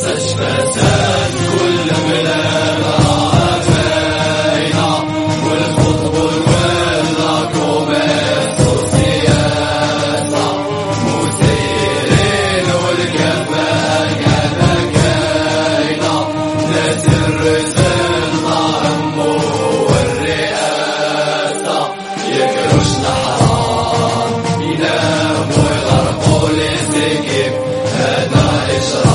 سجفة كل بلاد عافينا والخطب والولاكم السياسة مثيرين والكفة كبكينا ناس الرزق طعم والرئاسة يكرش نحران ينام ويغرقوا لسكب هذا إشراق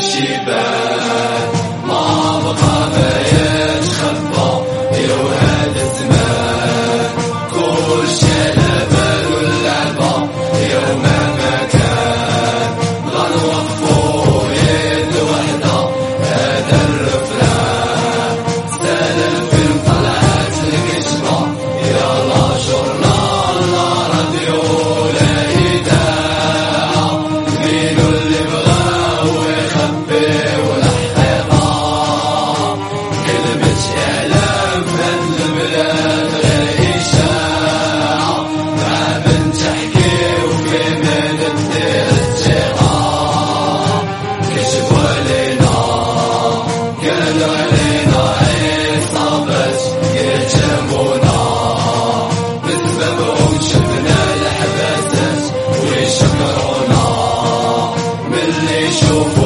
الشباب show.